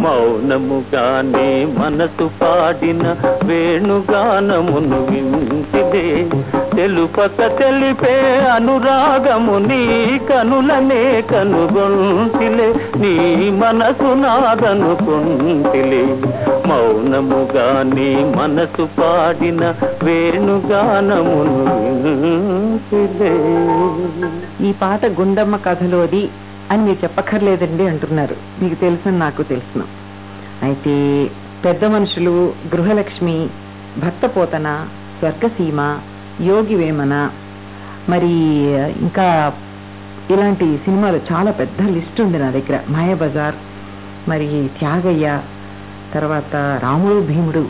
మౌనముగానే మనసు పాడిన వేణుగానమును వింటిదే. తెలుపక తెలిపే అనురాగము నీ కనులనే కనుగొంటిలే. నీ మనసు నాదనుకుంటిలే. మౌనముగానే మనసు పాడిన వేణుగానమును వింటిలే. ఈ పాట గుండమ్మ కథలోది. అని మీరు చెప్పక్కర్లేదండి అంటున్నారు. మీకు తెలుసని నాకు తెలుసును. అయితే పెద్ద మనుషులు గృహలక్ష్మి భక్తపోతన స్వర్గసీమ యోగి వేమన మరి ఇంకా ఇలాంటి సినిమాలు చాలా పెద్ద లిస్ట్ ఉంది నా దగ్గర. మాయాబజార్ మరి త్యాగయ్య తర్వాత రాముడు భీముడు.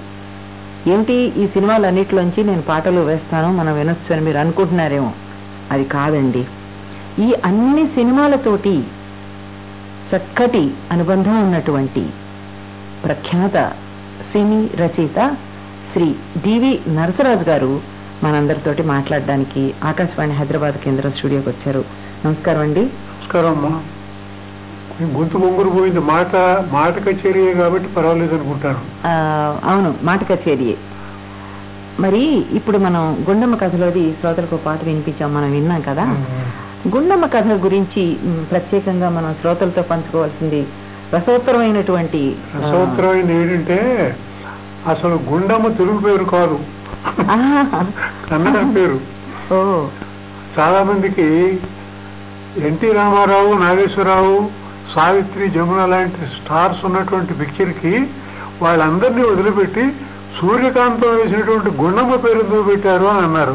ఏంటి ఈ సినిమాలన్నిటిలోంచి నేను పాటలు వేస్తాను మనం వినొచ్చు అని మీరు అనుకుంటున్నారేమో. అది కాదండి. ఈ అన్ని సినిమాలతోటి చక్కటి అనుబంధం ఉన్నటువంటి ప్రఖ్యాత సినీ రచయిత శ్రీ డివి నరసరాజు గారు మనందరితోటి మాట్లాడడానికి ఆకాశవాణి హైదరాబాద్ కేంద్రం స్టూడియోకి వచ్చారు. నమస్కారం అండి. నమస్కారం అమ్మా. ఈ గొంతు బొంగురు పోయింది. మాట మాట కచేరీయే కాబట్టి పర్వాలేదు అనుకుంటాను. అవును మాట కచేరియే. మరి ఇప్పుడు మనం గుండమ్మ కథలోది శ్రోతలకు పాట వినిపించాం మనం విన్నాం కదా. గుండమ్మ కథ గురించి ప్రత్యేకంగా మనం శ్రోతలతో పంచుకోవాల్సింది రసోత్తరమైనటువంటి ఆ, రసోత్తరమైంది ఏంటంటే అసలు గుండమ్మ తెలుగు పేరు కాదు. కన్నడ పేరు. చాలా మందికి ఎన్టీ రామారావు నాగేశ్వరరావు సావిత్రి జమున లాంటి స్టార్స్ ఉన్నటువంటి పిక్చర్కి వాళ్ళందరినీ వదిలిపెట్టి సూర్యకాంతం వేసినటువంటి గుండమ్మ పేరు ఎందుకు పెట్టారు అని అన్నారు.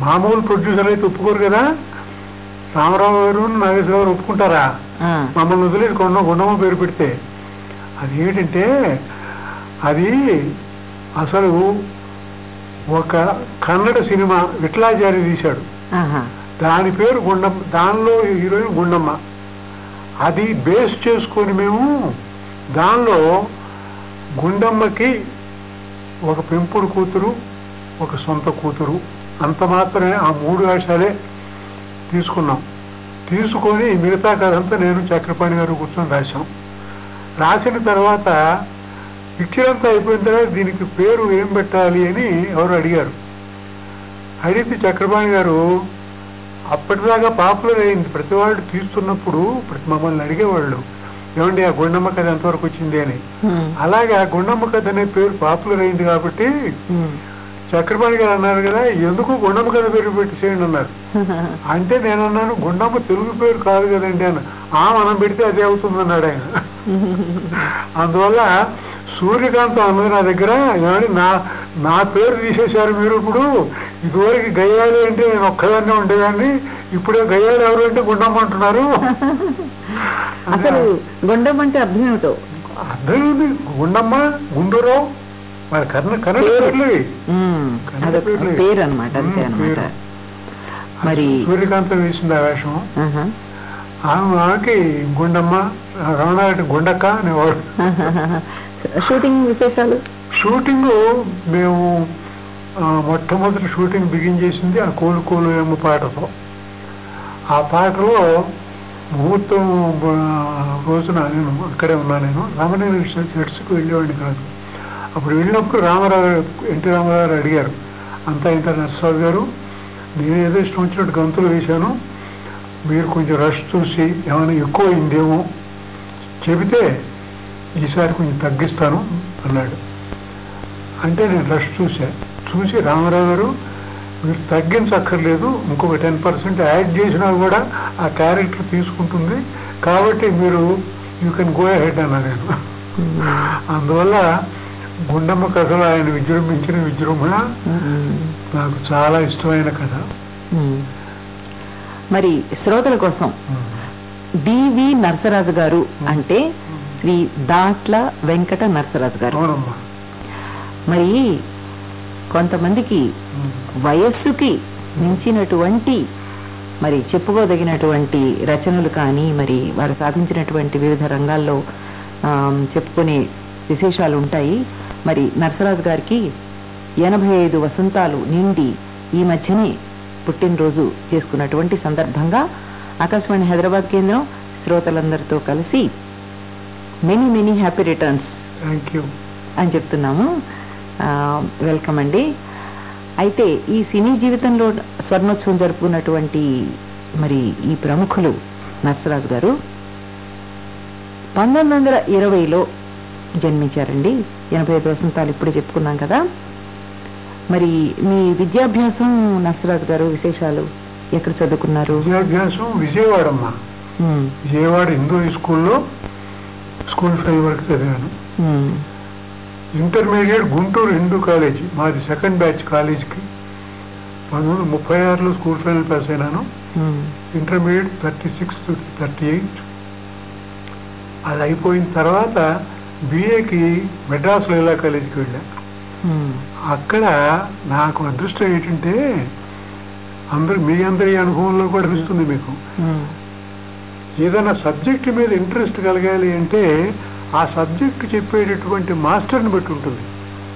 మామూలు ప్రొడ్యూసర్ అయితే ఒప్పుకోరు కదా? రామారావు గారు నాగేశ్వరరావు గారు ఒప్పుకుంటారా? మమ్మల్ని వదిలేసి కొండ గుండమ్మ పేరు పెడితే. అది ఏంటంటే అది అసలు ఒక కన్నడ సినిమా విఠలాచారి తీశాడు. దాని పేరు గుండమ్మ దానిలో హీరోయిన్ గుండమ్మ. అది బేస్ చేసుకొని మేము దానిలో గుండమ్మకి ఒక పెంపుడు కూతురు ఒక సొంత కూతురు. అంత మాత్రమే ఆ మూడు వేషాలే తీసుకున్నాం. తీసుకొని మిగతా కథంతా నేను చక్రపాణి గారు కూర్చొని రాశాం. రాసిన తర్వాత పిక్చర్ అంతా అయిపోయిన తర్వాత దీనికి పేరు ఏం పెట్టాలి అని ఎవరు అడిగారు. అడిగితే చక్రపాణి గారు అప్పటిదాకా పాపులర్ అయింది. ప్రతి వాళ్ళు తీస్తున్నప్పుడు ప్రతి మమ్మల్ని అడిగేవాళ్ళు ఏమండి ఆ గుండమ్మ కథ ఎంతవరకు వచ్చింది అని? అలాగే ఆ గుండమ్మ కథ అనే పేరు పాపులర్ అయింది కాబట్టి. చక్రపాణి గారు అన్నారు కదా ఎందుకు గుండమ్మ కథ పేరు పెట్టేసేయండి అన్నారు. అంటే నేను అన్నాను గుండమ్మ తెలుగు పేరు కాదు కదండి అని. ఆ మనం పెడితే అదే అవుతుంది అన్నాడు ఆయన. అందువల్ల సూర్యకాంతం అన్నది నా దగ్గర నా నా పేరు తీసేశారు మీరు ఇప్పుడు. ఇదివరకు గయ్యాలి అంటే నేను ఒక్కదాన్నే ఉండేదాన్ని. ఇప్పుడే గయ్యాలి ఎవరు అంటే గుండమ్మ అంటున్నారు. అసలు గుండమ్మ అంటే అర్థం ఏమిటో? అర్థం? గుండమ్మ గుండూరావు పేరు. అనమాట అంతే అనమాట. మరి సూర్యకాంతం వేసింది ఆ వేషం. ఆమెకి గుండమ్మ రమణారెడ్డి గుండక్క అనేవాడు షూటింగ్ విశేషాలు? షూటింగ్ మేము మొట్టమొదటి షూటింగ్ బిగిన్ చేసింది ఆ కోలు కోలు ఏమో పాటతో. ఆ పాటలో ముహూర్తం రోజున నేను అక్కడే ఉన్నా నేను. రామనేని సెట్స్కి వెళ్ళేవాడిని కాదు. అప్పుడు వెళ్ళినప్పుడు రామారావు ఎన్టీ రామారావు గారు అడిగారు అంతా ఇంత నరసరావు గారు నేను ఏదో ఇష్టం వచ్చినట్టు గంతులు వేశాను మీరు కొంచెం రష్ చూసి ఏమైనా ఎక్కువ అయిందేమో చెబితే ఈసారి కొంచెం తగ్గిస్తాను అన్నాడు. అంటే నేను రష్ చూసా. చూసి రామారావు గారు మీరు తగ్గించక్కర్లేదు ఇంకొక టెన్ పర్సెంట్ యాడ్ చేసినా కూడా ఆ క్యారెక్టర్ తీసుకుంటుంది కాబట్టి మీరు యూ కెన్ గో హెడ్ అన్నా నేను. అందువల్ల గుండమ్మ కథలో ఆయన విజృంభించిన విజృంభణ నాకు చాలా ఇష్టమైన కథ. మరి శ్రోతల కోసం డివి నరసరాజు గారు అంటే శ్రీ దాట్ల వెంకట నరసరాజు గారు. మరి కొంతమందికి వయస్సుకి మించినటువంటి మరి చెప్పుకోదగినటువంటి రచనలు కానీ మరి వారు సాధించినటువంటి వివిధ రంగాల్లో చెప్పుకునే విశేషాలు ఉంటాయి మరి నరసరాజు గారికి ఎనభై ఐదు వసంతాలు నిండి ఈ మధ్యనే పుట్టినరోజు చేసుకున్నటువంటి సందర్భంగా ఆకాశవాణి హైదరాబాద్ కేంద్రం శ్రోతలందరితో కలిసి మెనీ మెనీ హ్యాపీ రిటర్న్స్ అని చెప్తున్నాము. వెల్కమ్ అండి. అయితే ఈ సినీ జీవితంలో స్వర్ణోత్సవం జరుపుకున్నటువంటి మరి ఈ ప్రముఖులు నర్సరాజు గారు పంతొమ్మిది వందల ఇరవైలో జన్మించారండి. ఎనభై ఐదు వసంతాలు ఇప్పుడే చెప్పుకున్నాం కదా. మరి మీ విద్యాభ్యాసం నర్సరాజు గారు విశేషాలు ఎక్కడ చదువుకున్నారు? విద్యాభ్యాసం విజయవాడమ్మా. ఉమ్, విజయవాడ హిందూ హై స్కూల్లో స్కూల్ ఫైవ్ వరకు చదివాను. ఇంటర్మీడియట్ గుంటూరు హిందూ కాలేజీ మాది సెకండ్ బ్యాచ్ కాలేజీకి. పంతొమ్మిది ముప్పై ఆరులో స్కూల్ ఫైనల్ పాస్ అయినాను. Intermediate thirty six thirty eight అది అయిపోయిన తర్వాత బీఏకి మెడ్రాస్ లైలా కాలేజీకి వెళ్ళాను ఉమ్, అక్కడ నాకు అదృష్టం ఏంటంటే అందరు మీ అందరి అనుభవంలో కూడా తెలుస్తుంది మీకు. ఏదైనా సబ్జెక్ట్ మీద ఇంట్రెస్ట్ కలగాలి అంటే ఆ సబ్జెక్ట్ చెప్పేటటువంటి మాస్టర్ని బట్టి ఉంటుంది.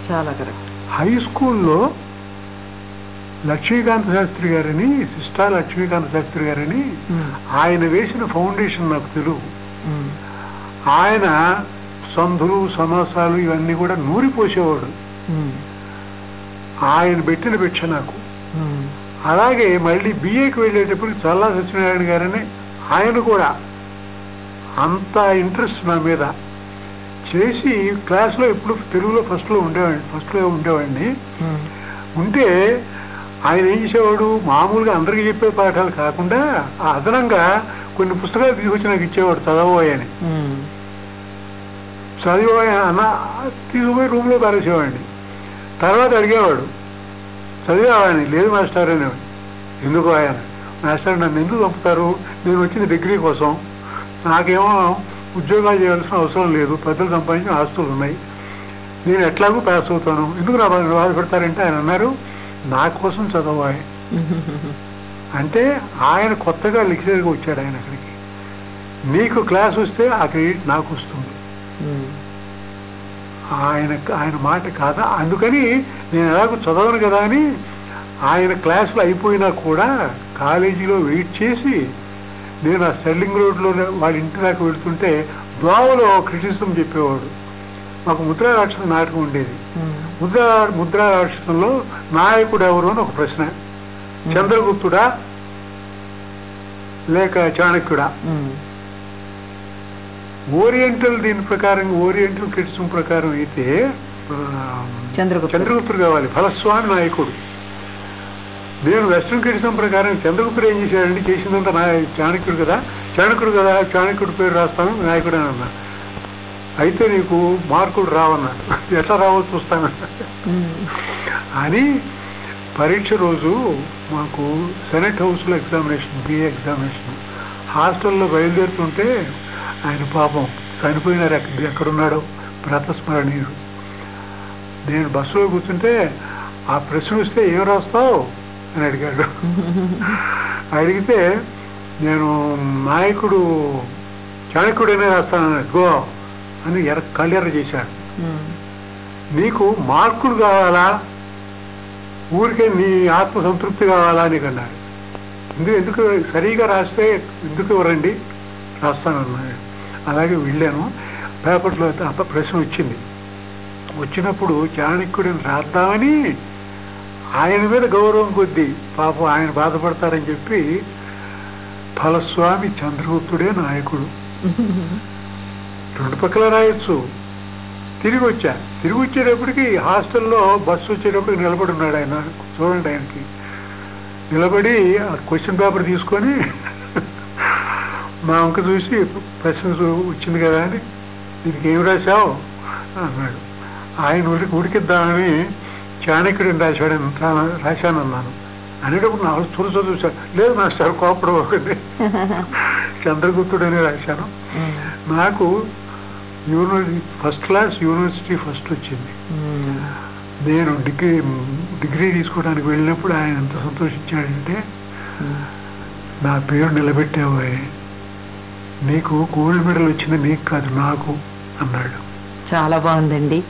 చాలా కరెక్ట్. హై స్కూల్లో లక్ష్మీకాంత శాస్త్రి గారని సిస్టా లక్ష్మీకాంత శాస్త్రి గారని ఆయన వేసిన ఫౌండేషన్ నాకు తెలుగు. ఆయన సంధులు సమాసాలు ఇవన్నీ కూడా నూరిపోసేవాడు. ఆయన పెట్టిన భిక్ష నాకు. అలాగే మళ్ళీ బిఏకి వెళ్ళేటప్పుడు చల్లా సత్యనారాయణ గారని ఆయన కూడా. అంత ఇంట్రెస్ట్ నా మీద. చేసి క్లాస్లో ఎప్పుడు తెలుగులో ఫస్ట్లో ఉండేవాడిని ఫస్ట్లో ఉండేవాడిని. ఉంటే ఆయన ఏం చేసేవాడు? మామూలుగా అందరికీ చెప్పే పాఠాలు కాకుండా అదనంగా కొన్ని పుస్తకాలు తీసుకొచ్చి నాకు ఇచ్చేవాడు చదవబోయని ఉమ్, అన్న తీసుకుపోయి రూమ్లో పారేసేవాడిని తర్వాత అడిగేవాడు చదివేవాడిని? లేదు మాస్టర్ అనేవాడు. ఎందుకు ఆయన? మాస్టర్ నన్ను ఎందుకు పంపుతారు? నేను వచ్చిన డిగ్రీ కోసం. నాకేమో ఉద్యోగాలు చేయాల్సిన అవసరం లేదు. పెద్దలు సంపాదించిన ఆస్తులు ఉన్నాయి. నేను ఎట్లాగూ పాస్ అవుతాను. ఎందుకు నా బాధపడతారంటే ఆయన అన్నారు నా కోసం చదవాలి. అంటే ఆయన కొత్తగా లెక్చరర్గా వచ్చాడు ఆయన అక్కడికి. నీకు క్లాస్ వస్తే ఆ క్రెడిట్ నాకు వస్తుంది. ఆయన ఆయన మాట కాదా? అందుకని నేను ఎలాగో చదవను కదా అని ఆయన క్లాసులు అయిపోయినా కూడా కాలేజీలో వెయిట్ చేసి నేను ఆ స్టెల్లింగ్ రోడ్లో వాళ్ళ ఇంటి దాకా వెళ్తుంటే దోవలో క్రిటిసిజం చెప్పేవాడు. మాకు ముద్రా రాక్షస నాటకం ఉండేది. ముద్రా ముద్రా రాక్షసంలో నాయకుడు ఎవరు అని ఒక ప్రశ్న. చంద్రగుప్తుడా లేక చాణక్యుడా? ఓరియంటల్ దీని ప్రకారం ఓరియంటల్ క్రిటిసిజం ప్రకారం అయితే ఆ, చంద్రగుప్తుడు. కావాలి ఫలస్వామి నాయకుడు. నేను వెస్ట్రన్ క్రిటిసిజం ప్రకారం చంద్రగుప్తుడు ఏం చేశాడండి? చేసిందంతా నా చాణక్యుడు కదా? చాణక్యుడు కదా? చాణక్యుడు పేరు రాస్తాను నాయకుడు అని అన్నా. అయితే నీకు మార్కులు రావన్నాడు ఎట్లా రావో చూస్తాను. అని పరీక్ష రోజు మాకు సెనెట్ హౌస్లో ఎగ్జామినేషన్ బిఏ ఎగ్జామినేషన్. హాస్టల్లో బయలుదేరుతుంటే ఆయన పాపం చనిపోయినారు ఎక్కడ ఎక్కడున్నాడో ప్రతస్మరణీయుడు. నేను బస్సులో కూర్చుంటే ఆ ప్రశ్న వస్తే ఏం రాస్తావు అని అడిగాడు. అడిగితే నేను నాయకుడు చాణక్యుడనే రాస్తానన్నాడు గో అని ఎర్ర కళ్ళెర్ర చేశాడు. నీకు మార్కులు కావాలా? ఊరికే నీ ఆత్మ సంతృప్తి కావాలా నీకు అన్నాడు ఎందుకు ఎందుకు సరిగా రాస్తే ఎందుకు ఇవ్వరండి? రాస్తానన్నాడు. అలాగే వెళ్ళాను. పేపర్లో అయితే అంత ప్రశ్న వచ్చింది. వచ్చినప్పుడు చాణక్యుడిని రాద్దామని ఆయన మీద గౌరవం కొద్దీ పాపం ఆయన బాధపడతారని చెప్పి ఫలస్వామి చంద్రగుప్తుడే నాయకుడు. రెండు పక్కల రాయొచ్చు. తిరిగి వచ్చా. తిరిగి వచ్చేటప్పటికి హాస్టల్లో బస్సు వచ్చేటప్పటికి నిలబడి ఉన్నాడు ఆయన. చూడండి ఆయనకి. నిలబడి ఆ క్వశ్చన్ పేపర్ తీసుకొని మా అంక చూసి ప్రశ్న వచ్చింది కదా అని దీనికి ఏం రాశావు అన్నాడు ఆయన ఉడికి ఉడికిద్దామని చాణక్యుడిని రాశాడని రా- రాశానన్నాను అనేటప్పుడు నా తులస చూశాను లేదు నా సార్ కోపడం ఒకటి చంద్రగుప్తుడని రాశాను నాకు university first class university first వచ్చింది నేను డిగ్రీ డిగ్రీ తీసుకోవడానికి వెళ్ళినప్పుడు ఆయన ఎంత సంతోషించాడంటే. నా పేరు నిలబెట్టావే నీకు గోల్డ్ మెడల్ వచ్చింది నీకు కాదు నాకు అన్నాడు. చాలా బాగుందండి.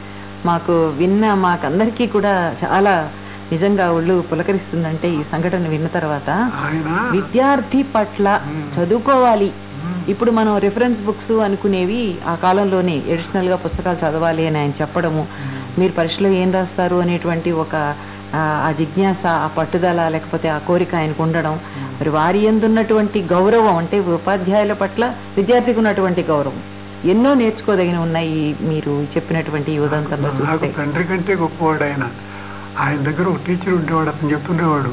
మాకు విన్న మాకందరికీ కూడా చాలా నిజంగా ఒళ్ళు పులకరిస్తుందంటే ఈ సంఘటన విన్న తర్వాత విద్యార్థి పట్ల. చదువుకోవాలి. ఇప్పుడు మనం రిఫరెన్స్ బుక్స్ అనుకునేవి ఆ కాలంలోనే ఎడిషనల్గా పుస్తకాలు చదవాలి అని ఆయన చెప్పడము. మీరు పరీక్షలో ఏం రాస్తారు అనేటువంటి ఒక ఆ, జిజ్ఞాస ఆ పట్టుదల లేకపోతే ఆ కోరిక ఆయనకు ఉండడం. మరి వారి ఎందున్నటువంటి గౌరవం అంటే ఉపాధ్యాయుల పట్ల విద్యార్థికి ఉన్నటువంటి గౌరవం. ఎన్నో నేర్చుకోదగిన ఉన్నాయి మీరు చెప్పినటువంటి ఈ ఉదంతంలో చూస్తే. తండ్రి కంటే గొప్పవాడు ఆయన. ఆయన దగ్గర ఒక టీచర్ ఉండేవాడు అతను చెప్తుండేవాడు.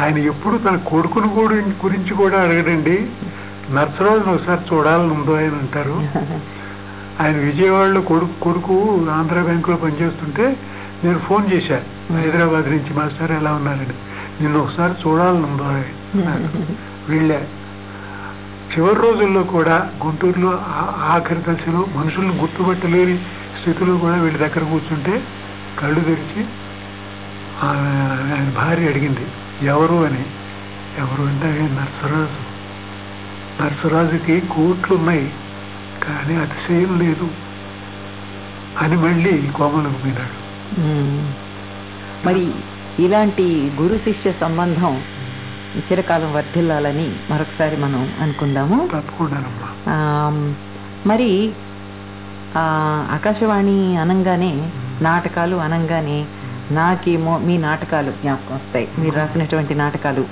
ఆయన ఎప్పుడు తన కొడుకును కూడా గురించి కూడా అడగడండి. నర్సరాజును ఒకసారి చూడాలని ఉందో ఆయన అంటారు. ఆయన విజయవాడలో కొడుకు కొడుకు ఆంధ్ర బ్యాంకులో పనిచేస్తుంటే నేను ఫోన్ చేశాను హైదరాబాద్ నుంచి మాస్టర్ ఎలా ఉన్నారని. నిన్ను ఒకసారి చూడాలని వెళ్ళా. చివరి రోజుల్లో కూడా గుంటూరులో ఆ- ఆఖరి దశలో మనుషులను గుర్తుపట్టలేని స్థితిలో కూడా వీళ్ళ దగ్గర కూర్చుంటే కళ్ళు తెరిచి ఆయన భార్య అడిగింది ఎవరు? అని. ఎవరు అంటే నర్సరాజు. నర్సరాజుకి కోట్లు ఉన్నాయి కానీ అతిశయం లేదు అని మళ్ళీ కోమలకు పోయినాడు. మరి ఇలాంటి గురు శిష్య సంబంధం చిరకాలం వర్ధిల్లాలని మరొకసారి మనం అనుకుందాము. మరి ఆ, ఆకాశవాణి అనంగానే నాటకాలు అనంగానే నాకేమో మీ నాటకాలు జ్ఞాపకం వస్తాయి. మీరు రాసినటువంటి నాటకాలు.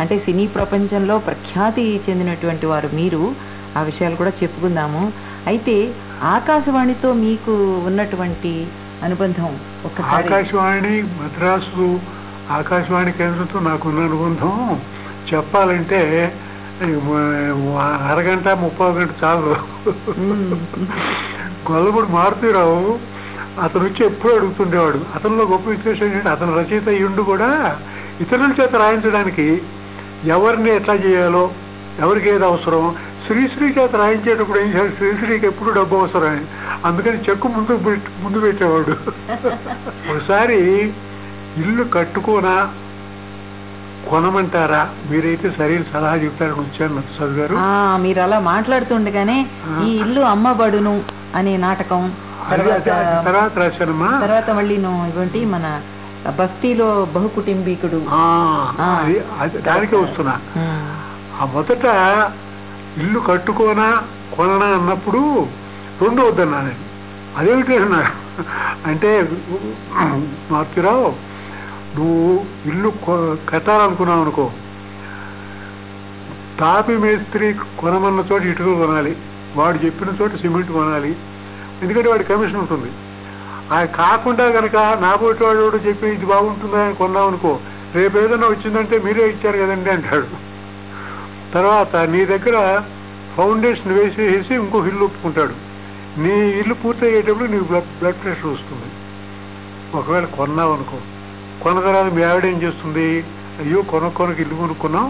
అంటే సినీ ప్రపంచంలో ప్రఖ్యాతి చెందినటువంటి వారు మీరు ఆ విషయాలు కూడా చెప్పుకుందాము. అయితే ఆకాశవాణితో మీకు ఉన్నటువంటి అనుబంధం ఆకాశవాణి మద్రాసు ఆకాశవాణి కేంద్రంతో నాకున్న అనుబంధం. చెప్పాలంటే అరగంట ముప్పై గంట చాలు. గొల్లపూడి మారుతీరావు అతను వచ్చి ఎప్పుడు అడుగుతుండేవాడు. అతనిలో గొప్ప విశేషం ఏంటంటే అతను రచయిత అయ్యుండు కూడా ఇతరుల చేత రాయించడానికి ఎవరిని ఎట్లా చేయాలో ఎవరికి ఏది అవసరం శ్రీశ్రీ చేత రాయించేటప్పుడు ఏం చేయాలి? శ్రీశ్రీకి ఎప్పుడు డబ్బు అవసరం? అందుకని చెక్కు ముందు ముందు పెట్టేవాడు. ఒకసారి ఇల్లు కట్టుకోనా కొనమంటారా? మీరైతే సరైన సలహా చెప్తారని వచ్చాను నరసరాజు గారు మీరు అలా మాట్లాడుతుండగానే ఈ ఇల్లు అమ్మబడును అనే నాటకం తర్వాత రాశానమ్మా. తర్వాత మళ్ళీ నువ్వు ఇటువంటి మన బస్తీలో బహుకుటుంబీకుడు. దానికే వస్తున్నా. ఆ మొదట ఇల్లు కట్టుకోనా కొననా అన్నప్పుడు రెండు వద్దన్నా నేను. అదేమిటి అన్నా? అంటే మార్తిరావు నువ్వు ఇల్లు కొ- కట్టాలనుకున్నావు అనుకో. తాపి మేస్త్రి కొనమన్న చోట ఇటుకలు కొనాలి. వాడు చెప్పిన చోట సిమెంట్ కొనాలి. ఎందుకంటే వాడి కమిషన్ ఉంటుంది. అది కాకుండా కనుక నా వాడు చెప్పి ఇది బాగుంటుందని కొన్నాం అనుకో రేపు ఏదైనా వచ్చిందంటే మీరే ఇచ్చారు కదండి అంటాడు. తర్వాత నీ దగ్గర ఫౌండేషన్ వేసేసి ఇంకొక ఇల్లు ఒప్పుకుంటాడు. నీ ఇల్లు పూర్తయ్యేటప్పుడు నీకు బ్లడ్ బ్లడ్ ప్రెషర్ వస్తుంది. ఒకవేళ కొన్నావు అనుకో కొన్న తర్వాత మీ ఆవిడ ఏం చేస్తుంది? అయ్యో కొన కొనకు ఇల్లు కొనుక్కున్నాం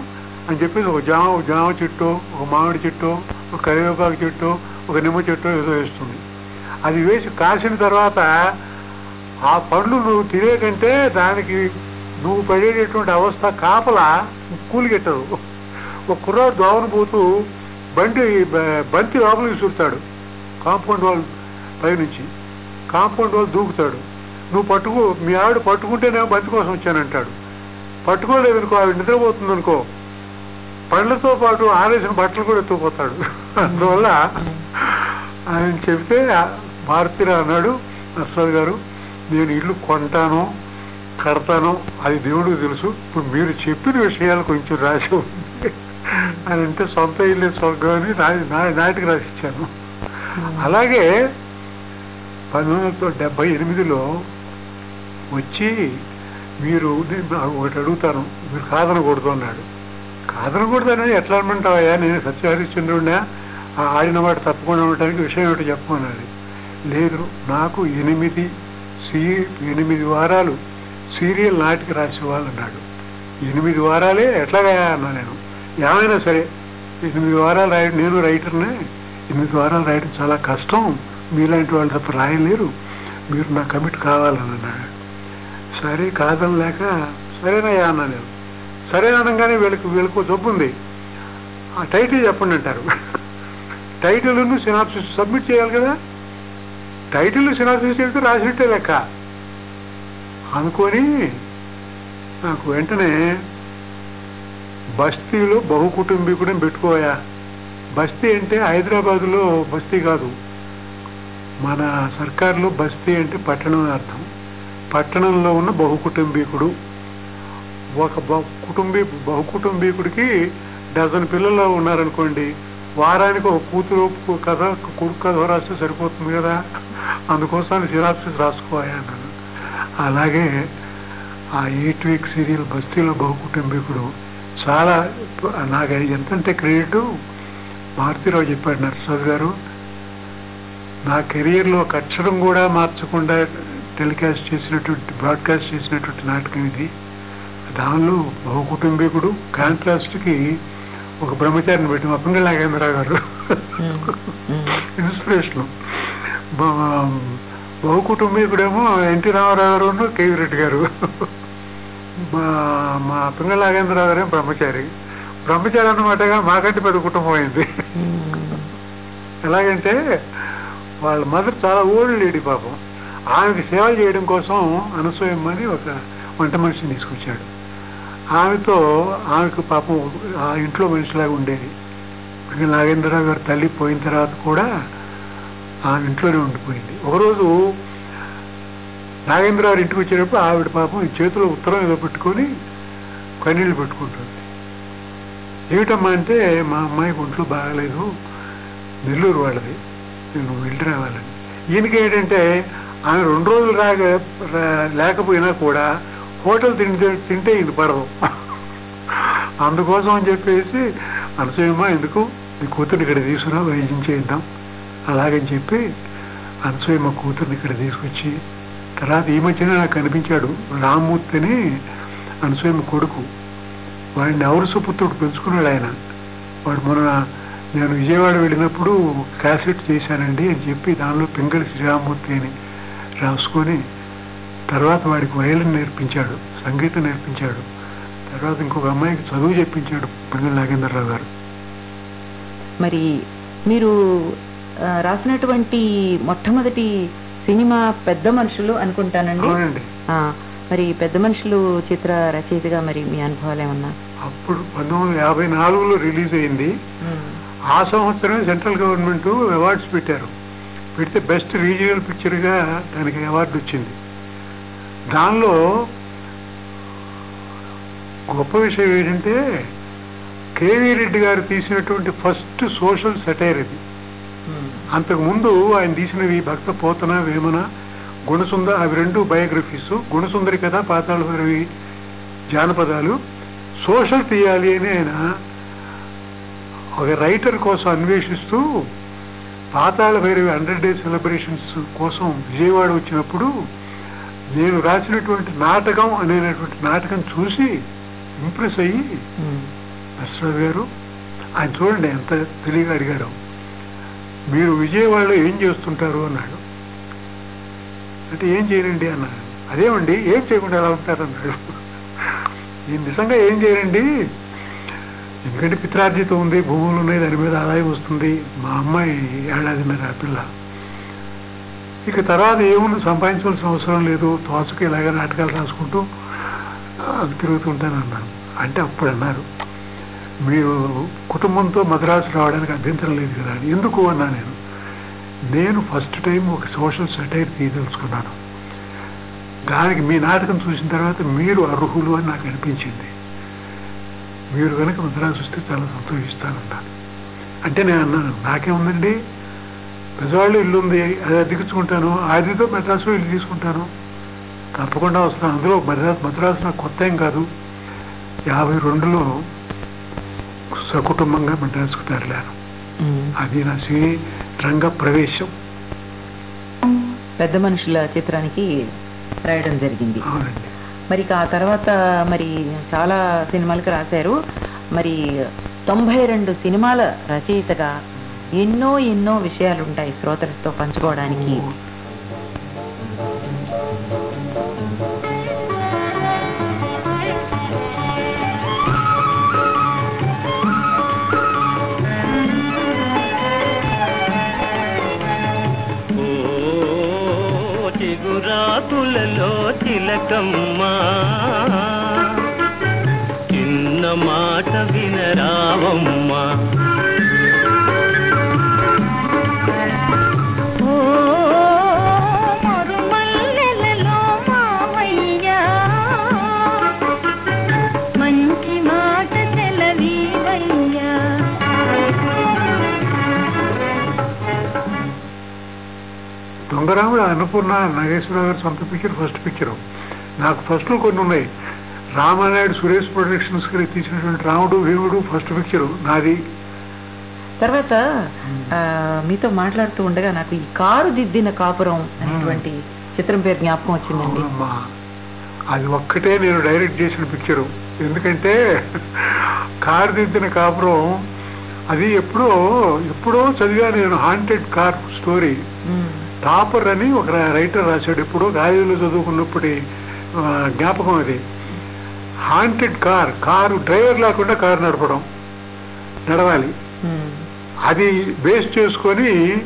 అని చెప్పేసి ఒక జామ ఒక జామ చెట్టు ఒక మామిడి చెట్టు ఒక కరివేపాకు చెట్టు ఒక నిమ్మ చెట్టు ఏదో వేస్తుంది. అది వేసి కాసిన తర్వాత ఆ పండ్లు నువ్వు తినే కంటే దానికి నువ్వు పడేటటువంటి అవస్థ కాపలా కూలిగెట్టదు ఒక కుర్రాడు దోవన పోతూ బండి బంతి లోపలికి చూస్తాడు. కాంపౌండ్ వాల్ పైనుంచి. కాంపౌండ్ వాల్ దూకుతాడు. నువ్వు పట్టుకో మీ ఆవిడ పట్టుకుంటేనే బంతి కోసం వచ్చానంటాడు. పట్టుకోలేదనుకో ఆవిడ నిద్రపోతుంది అనుకో పండ్లతో పాటు ఆరేసిన బట్టలు కూడా ఎత్తుకుపోతాడు. అందువల్ల ఆయన చెప్తే భారతీరా అన్నాడు నర్సరావు గారు నేను ఇల్లు కొంటాను కడతాను అది దేవుడికి తెలుసు. ఇప్పుడు మీరు చెప్పిన విషయాలు కొంచెం రాసి ఉంది అని అంటే సొంత ఇల్లు స్వర్గం అని నా- నాటికి రాసిచ్చాను అలాగే పంతొమ్మిది వందల డెబ్బై ఎనిమిదిలో వచ్చి మీరు ఒకటి అడుగుతాను మీరు కాదనకూడదు అన్నాడు. కాదనకూడదని ఎట్లా అనమంటావయ్యా? నేను సత్యహరిశ్చంద్రుడినా? ఆ ఆడిన మాట తప్పకుండా ఉండటానికి విషయం ఏమిటో చెప్పమన్నది లేదు నాకు ఎనిమిది సీ ఎనిమిది వారాలు సీరియల్ నాటికి రాసేవాళ్ళు అన్నాడు. ఎనిమిది వారాలే ఎట్లాగా అన్నా నేను. ఏమైనా సరే ఎనిమిది వారాలు రాయడం నేను రైటర్నే ఎనిమిది వారాలు రాయడం చాలా కష్టం. మీలాంటి వాళ్ళు తప్ప రాయలేరు. మీరు నా కమిట్ కావాలని అన్నాడు సరే కాదని లేక సరేనయ్యా అన్నా నేను సరే అనగానే వీళ్ళకి వీళ్ళకు జబ్బు ఉంది. ఆ టైటిల్ చెప్పండి అంటారు. టైటిల్ను సినాప్సిస్ సబ్మిట్ చేయాలి కదా? టైటిల్ సినాప్సిస్ చేస్తే రాసినట్టే లెక్క. అనుకొని నాకు వెంటనే బస్తీలో బహు కుటుంబీకుడిని పెట్టుకోయా? బస్తీ అంటే హైదరాబాదులో బస్తీ కాదు. మన సర్కారులో బస్తీ అంటే పట్టణం అర్థం. పట్టణంలో ఉన్న బహుకుటుంబీకుడు. ఒక బహు కుటుంబీ బహుకుటుంబీకుడికి డజన్ పిల్లలు ఉన్నారనుకోండి వారానికి ఒక కూతురు కథ కొడుకు కథ రాస్తే సరిపోతుంది కదా? అందుకోసం సిరాప్సిస్ రాసుకోవాలి అన్నాను అలాగే ఆ ఎయిట్ వీక్ సీరియల్ బస్తీలో బహుకుటుంబీకుడు చాలా నాకు ఎంతంటే క్రెడిట్? మారుతిరావు చెప్పాడు నరసరాజు గారు. నా కెరియర్లో ఒక అక్షరం కూడా మార్చకుండా టెలికాస్ట్ చేసినటువంటి బ్రాడ్కాస్ట్ చేసినటువంటి నాటకం ఇది. దానిలో బహుకుటుంబీకుడు కాంట్రాస్ట్కి ఒక బ్రహ్మచారిని పెట్టి మా పింగళ నాగేంద్రరావు గారు. ఇన్స్పిరేషన్. బహుకుటుంబీకుడేమో ఎన్టీ రామారావు గారు కేవీ రెడ్డి గారు. మా మా నాగేంద్రరావు గారేమో బ్రహ్మచారి. బ్రహ్మచారి అన్నమాటగా మాకంటే పెద్ద కుటుంబం అయింది. ఎలాగంటే వాళ్ళ మదర్ చాలా ఓల్డ్ లేడీ పాపం. ఆమెకి సేవ చేయడం కోసం అనసూయమ్మని ఒక వంట మనిషిని తీసుకొచ్చాడు. ఆమెతో ఆమెకు పాపం ఆ ఇంట్లో మనిషిలాగా ఉండేది. నాగేంద్రరావు గారు తల్లి పోయిన తర్వాత కూడా ఆమె ఇంట్లోనే ఉండిపోయింది. ఒకరోజు నాగేంద్రరావు ఇంటికి వచ్చేటప్పుడు ఆవిడ పాపం ఈ చేతిలో ఉత్తరం ఏదో పెట్టుకొని కన్నీళ్ళు పెట్టుకుంటుంది. ఏమిటమ్మా అంటే మా అమ్మాయికి ఒంట్లో బాగాలేదు. నెల్లూరు వాళ్ళది. నేను వెళ్ళి రావాలని ఈయనకి ఏంటంటే ఆమె రెండు రోజులు రాగా లేకపోయినా కూడా హోటల్ తింటే తింటే ఈయన పర్వం అందుకోసం అని చెప్పేసి అనసూయమ్మ ఎందుకు? నీ కూతుర్ని ఇక్కడ తీసుకురా వైద్యం చేద్దాం. అలాగని చెప్పి అనసూయమ్మ కూతుర్ని ఇక్కడ తీసుకొచ్చి తర్వాత ఈ మధ్యన నాకు కనిపించాడు రామ్మూర్తి అని అనసూయమ్మ కొడుకు. వాడిని ఎవరు సుపుత్రుడు పెంచుకున్నాడు ఆయన. వాడు మొన్న నేను విజయవాడ వెళ్ళినప్పుడు క్యాసెట్ చేశానండి అని చెప్పి దానిలో పింగళి శ్రీరామూర్తి అని రాసుకొని తర్వాత వాడికి వయలిన్ నేర్పించాడు సంగీతం నేర్పించాడు. తర్వాత ఇంకొక అమ్మాయికి చదువు చెప్పించాడు పింగళి నాగేంద్రరావు గారు. మరి మీరు రాసినటువంటి మొట్టమొదటి సినిమా పెద్ద మనుషులు అనుకుంటానండి. అవునండి. మరి పెద్ద మనుషులు చిత్ర రచయితగా మరి మీ అనుభవాలు ఏమన్నా? అప్పుడు పంతొమ్మిది యాభై నాలుగులో రిలీజ్ అయింది. ఆ సంవత్సరమే సెంట్రల్ గవర్నమెంట్ అవార్డ్స్ పెట్టారు. పెడితే బెస్ట్ రీజియనల్ పిక్చర్గా దానికి అవార్డు వచ్చింది. దానిలో గొప్ప విషయం ఏంటంటే కేవీ రెడ్డి గారు తీసినటువంటి ఫస్ట్ సోషల్ సెటైర్ ఇది. అంతకుముందు ఆయన తీసినవి భక్త పోతన వేమన గుణసుందర అవి రెండు బయోగ్రఫీస్. గుణసుందరి కథ పాతాళ భైరవి జానపదాలు. సోషల్ తీయాలి అని ఆయన ఒక రైటర్ కోసం అన్వేషిస్తూ Pathala Bhairavi hundred days celebrations కోసం విజయవాడ వచ్చినప్పుడు నేను రాసినటువంటి నాటకం అనేటువంటి నాటకం చూసి ఇంప్రెస్ అయ్యి నరసరావు గారు ఆయన చూడండి ఎంత తెలివిగా అడిగాడు. మీరు విజయవాడలో ఏం చేస్తుంటారు అన్నాడు. అంటే ఏం చేయరండి అన్నాడు అదేమండి ఏం చేయకుండా ఎలా ఉంటారు అన్నాడు. నేను నిజంగా ఏం చేయరండి ఎందుకంటే పిత్రార్జితం ఉంది భూములు ఉన్నాయి దాని మీద ఆదాయం వస్తుంది. మా అమ్మాయి ఏడాదిన్నర ఆ పిల్ల. ఇక తర్వాత ఏముంది? సంపాదించవలసిన అవసరం లేదు. తోచకు ఇలాగ నాటకాలు రాసుకుంటూ తిరుగుతుంటానన్నాను తిరుగుతుంటాను అన్నాను అంటే అప్పుడు అన్నారు. మీరు కుటుంబంతో మద్రాసు రావడానికి అభ్యంతరం లేదు కదా అని. ఎందుకు అన్నా నేను? నేను ఫస్ట్ టైం ఒక సోషల్ సెటైర్ తీయదలుచుకున్నాను. దానికి మీ నాటకం చూసిన తర్వాత మీరు అర్హులు అని నాకు అనిపించింది. మీరు కనుక మద్రాసు వస్తే చాలా సంతోషిస్తానన్నాను అంటే నేను అన్నాను నాకేముందండి? పెద్దవాళ్ళు ఇల్లు ఉంది అది అద్దెకించుకుంటాను ఆదితో మద్రాసులో ఇల్లు తీసుకుంటాను. తప్పకుండా వస్తాను. అందులో మద్రాసు మద్రాసు నాకు కొత్త ఏం కాదు. యాభై రెండులో సకుటుంబంగా మద్రాసుకు తరలాను. అది నా సినీ రంగ ప్రవేశం. పెద్ద మనుషుల చిత్రానికి రాయడం జరిగింది. మరి ఆ తర్వాత మరి చాలా సినిమాలకు రాశారు. మరి తొంభై రెండు సినిమాల రచయితగా ఎన్నో ఎన్నో విషయాలు ఉంటాయి శ్రోతలతో పంచుకోవడానికి. మాటమ్మా చిన్న మాట వినరావమ్మా దొంగరాముడు అన్నపూర్ణ నాగేశ్వరరావు గారి సొంత పిక్చర్ ఫస్ట్ పిక్చర్ నాకు ఫస్ట్లో కొన్ని ఉన్నాయి. రామానాయుడు సురేష్ ప్రొడక్షన్స్ తీసినటువంటి రాముడు భీముడు ఫస్ట్ పిక్చర్ నాది. తర్వాత ఆ, మీతో మాట్లాడుతూ ఉండగా నాకు ఈ కారు దిద్దిన కాపురం అనేటువంటి చిత్రం పేరు జ్ఞాపకం వచ్చిందండి. అది ఒక్కటే నేను డైరెక్ట్ చేసిన పిక్చరు ఎందుకంటే కారు దిద్దిన కాపురం అది ఎప్పుడో ఎప్పుడో చదివా నేను హాంటెడ్ కార్ స్టోరీ టాపర్ అని ఒక రైటర్ రాశాడు. ఎప్పుడో కాలేజీలో చదువుకున్నప్పటి ఆ, జ్ఞాపకం అది. హాంటెడ్ కార్ కారు డ్రైవర్ లేకుండా కారు నడపడం నడవాలి. ఉమ్, అది బేస్ చేసుకొని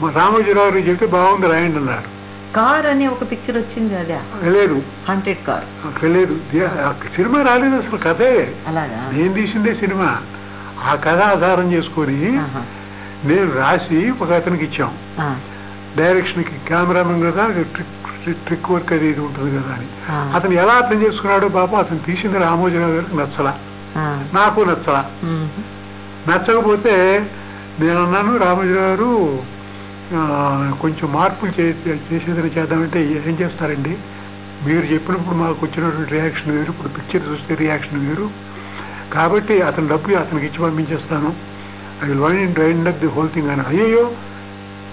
మా రామోజీరావు చెప్తే బాగుంది రాయండి అన్నారు. కార్ అనే ఒక పిక్చర్ వచ్చింది అదే. లేదు. హండ్రెడ్ కార్ అక్కడ లేదు. సినిమా రాలేదు అసలు కథే. అలాగా? నేను తీసిందే సినిమా. ఆ కథ ఆధారం చేసుకొని. నేను రాసి ఒక అతనికి ఇచ్చాం. ఆ, డైరెక్షన్కి కెమెరామెన్ కదా ట్రిక్ వర్క్ అది ఇది ఉంటుంది కదా అని. అతను ఎలా అర్థం చేసుకున్నాడో పాపం అతను తీసింది రామోజీరావు గారికి నచ్చలా. నాకు నచ్చలా. నచ్చకపోతే నేను అన్నాను రామోజీరావు గారు కొంచెం మార్పులు చే చేసేదని చేద్దామంటే ఏం చేస్తారండి? మీరు చెప్పినప్పుడు మాకు వచ్చినటువంటి రియాక్షన్ వేరు ఇప్పుడు పిక్చర్ చూస్తే రియాక్షన్ వేరు. కాబట్టి అతని డబ్బు అతనికి ఇచ్చి పంపించేస్తాను. I will wind up the whole thing అని. అయ్యయ్యో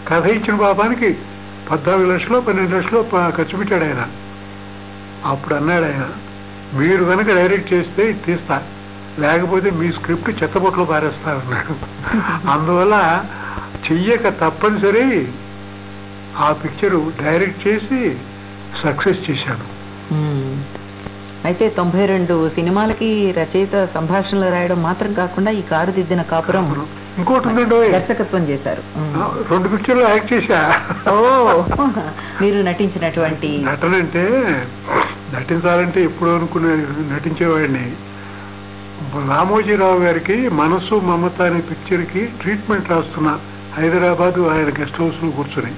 కథ ఇచ్చిన పాపానికి పద్నాలుగు లక్షలు పన్నెండు లక్షలు ఖర్చు పెట్టాడు ఆయన. అప్పుడు అన్నాడు ఆయన మీరు కనుక డైరెక్ట్ చేస్తే తీస్తా. లేకపోతే మీ స్క్రిప్ట్ చెత్తబొట్లో పారేస్తా అన్నాడు. అందువల్ల చెయ్యక తప్పనిసరి ఆ పిక్చరు డైరెక్ట్ చేసి సక్సెస్ చేశాను. అయితే తొంభై రెండు సినిమాలకి రచయిత సంభాషణలు రాయడం మాత్రం కాకుండా ఈ కారు దిద్దిన కాపురం. ఇంకోటి. దర్శకత్వం చేశారు. రెండు పిక్చర్లు యాక్ట్ చేశా. ఓ మీరు నటించినటువంటి నటన అంటే నటించాలంటే ఎప్పుడు అనుకునే నటించేవాడిని. రామోజీరావు గారికి మనసు మమత అనే పిక్చర్కి ట్రీట్మెంట్ రాస్తున్నా హైదరాబాద్ ఆయన గెస్ట్ హౌస్లో కూర్చుని.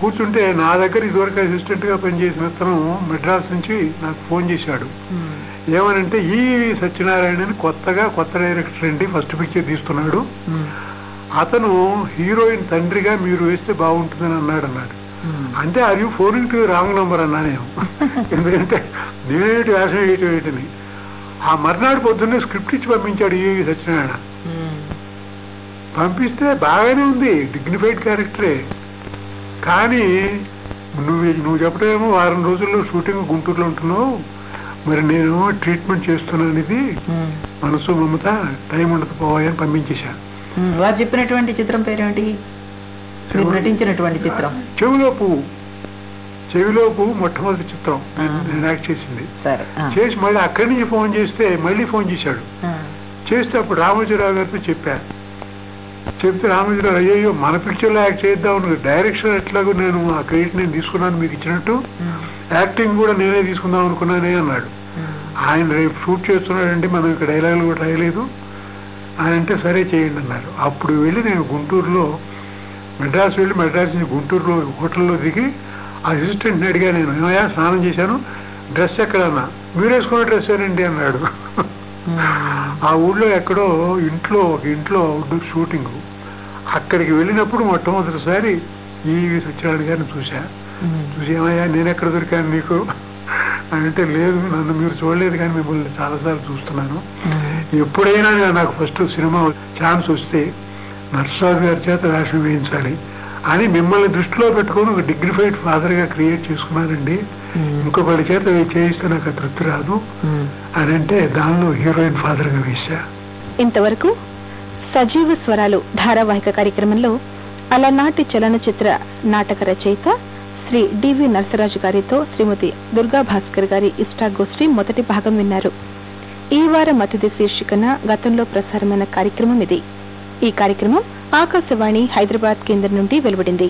కూర్చుంటే నా దగ్గర ఇదివరకు అసిస్టెంట్గా పనిచేసిన అతను మెడ్రాస్ నుంచి నాకు ఫోన్ చేశాడు. ఏమనంటే ఈ సత్యనారాయణ అని కొత్తగా కొత్త డైరెక్టర్ అండి ఫస్ట్ పిక్చర్ తీస్తున్నాడు. అతను హీరోయిన్ తండ్రిగా మీరు వేస్తే బాగుంటుందని అన్నాడు అన్నాడు. అంటే అది ఫోన్ టు రాంగ్ నంబర్ అన్నా నేను. ఎందుకంటే నేనేటి వేషం వేయటం ఏంటని ఆ మర్నాడు పొద్దున్నే స్క్రిప్ట్ ఇచ్చి పంపించాడు ఈ సత్యనారాయణ. పంపిస్తే బాగానే ఉంది డిగ్నిఫైడ్ క్యారెక్టరే కానీ నువ్వు నువ్వు చెప్పడమేమో వారం రోజుల్లో షూటింగ్ గుంటూరులో ఉంటున్నావు. మరి నేను ట్రీట్మెంట్ చేస్తున్నాను ఇది ఉమ్, మనసు మమత టైం ఉండదు పోవాలని పంపించేశా ఉమ్. వారు చెప్పినటువంటి చిత్రం పేరేంటి నటించినటువంటి చిత్రం. చెవిలో పువ్వు చెవిలో పువ్వు మొట్టమొదటి చిత్రం నేను- యాక్ట్ చేసింది. చేసి మళ్ళీ అక్కడి నుంచి ఫోన్ చేస్తే మళ్ళీ ఫోన్ చేశాడు. చేస్తే అప్పుడు రామోజీరావు గారితో చెప్పా చెప్తే రామోజీరావు అయ్యో మన పిక్చర్లో యాక్ట్ చేద్దాం డైరెక్షన్ ఎట్లాగో నేను ఆ క్రెడిట్ నేను తీసుకున్నాను మీకు ఇచ్చినట్టు యాక్టింగ్ కూడా నేనే తీసుకుందాం అనుకున్నానే అన్నాడు. ఉమ్, ఆయన రేపు షూట్ చేస్తున్నాడంటే మనం ఇక్కడ డైలాగులు కూడా రాయలేదు. ఆయన అంటే సరే చేయండి అన్నారు. అప్పుడు వెళ్ళి నేను గుంటూరులో మెడ్రాస్ వెళ్ళి మెడ్రాస్ నుంచి గుంటూరులో హోటల్లో దిగి అసిస్టెంట్ని అడిగా నేను ఏమయ్యా స్నానం చేశాను? డ్రెస్ ఎక్కడన్నా? మీరు వేసుకున్న డ్రెస్ ఏనండి? అన్నాడు. ఆ ఊళ్ళో ఎక్కడో ఇంట్లో ఒక ఇంట్లో షూటింగ్. అక్కడికి వెళ్ళినప్పుడు మొట్టమొదటిసారి ఈ సత్యనారాయణ గారిని చూశా. ఉమ్. చూసి ఏమయ్యా నేను ఎక్కడ దొరికాను నీకు? అని అంటే లేదు నన్ను మీరు చూడలేదు కానీ మిమ్మల్ని చాలాసార్లు చూస్తున్నాను. ఎప్పుడైనా నాకు ఫస్ట్ సినిమా ఛాన్స్ వస్తే నర్సరాజు గారి చేత వేషం వేయించాలి. అని మిమ్మల్ని దృష్టిలో పెట్టుకొని ఒక డిగ్నిఫైడ్ ఫాదర్గా క్రియేట్ చేసుకున్నానండి ఉమ్. ఇంకొకరి చేత చేయిస్తే నాకు తృప్తి రాదు. అని అంటే దానిలో హీరోయిన్ ఫాదర్గా వేశా. ఇంతవరకు సజీవ స్వరాలు ధారావాహిక కార్యక్రమంలో అలనాటి చలనచిత్ర నాటక రచయిత శ్రీ డివి నరసరాజు గారితో శ్రీమతి దుర్గా భాస్కర్ గారి ఇష్టాగోష్ఠి మొదటి భాగం విన్నారు. ఈ వారం అతిథి శీర్షికన గతంలో ప్రసారమైన కార్యక్రమం ఇది. ఈ కార్యక్రమం ఆకాశవాణి హైదరాబాద్ కేంద్రం నుండి వెలువడింది.